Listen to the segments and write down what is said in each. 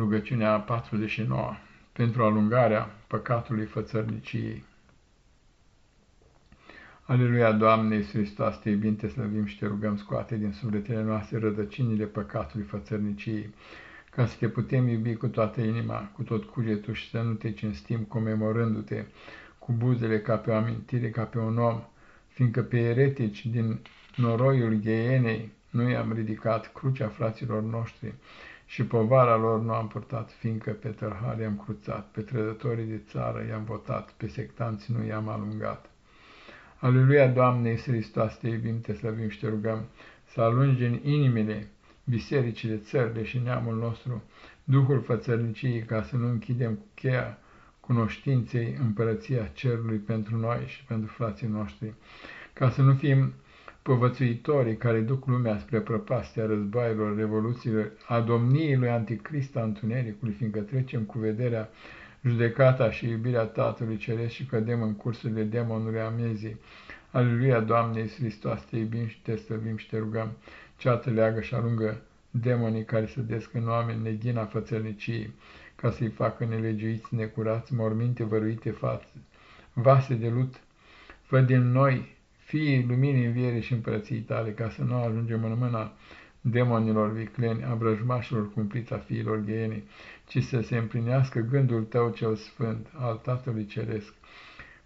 Rugăciunea 49 pentru alungarea păcatului fățărniciei. Aleluia, Doamne Iisus Hristos, te iubim, te slăvim și te rugăm, scoate din sufletele noastre rădăcinile păcatului fățărniciei, ca să te putem iubi cu toată inima, cu tot cugetul și să nu te cinstim comemorându-te cu buzele ca pe o amintire, ca pe un om, fiindcă pe eretici din noroiul gheienei nu i-am ridicat crucea fraților noștri, și povara lor nu am purtat, fiindcă pe tărhari am cruțat, pe trădătorii de țară i-am votat, pe sectanți nu i-am alungat. Aleluia, Doamne Iisus Hristos, te iubim, te slăvim și te rugăm, să alungi în inimile bisericile, țările și neamul nostru, Duhul fățărniciei, ca să nu închidem cu cheia cunoștinței împărăția cerului pentru noi și pentru frații noștri, ca să nu fim povățuitorii care duc lumea spre prăpastia războaielor, revoluțiilor, a domniei lui Anticrist a întunericului, fiindcă trecem cu vederea judecata și iubirea Tatălui Ceresc și cădem în cursurile demonului amezii. Aleluia, Doamne Iisus Hristos, te iubim și te slăvim și te rugăm, ceată leagă și alungă demonii care să desc în oameni neghina fățărniciei, ca să-i facă nelegiuiți, necurați, morminte văruite față, vase de lut, fă din noi fiii luminii învierii și împărăției tale, ca să nu ajungem în mâna demonilor vicleni, a vrăjmașilor cumpliți a fiilor ghienii, ci să se împlinească gândul tău cel sfânt al Tatălui Ceresc,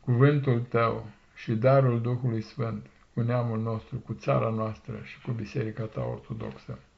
cuvântul tău și darul Duhului Sfânt, cu neamul nostru, cu țara noastră și cu biserica ta ortodoxă.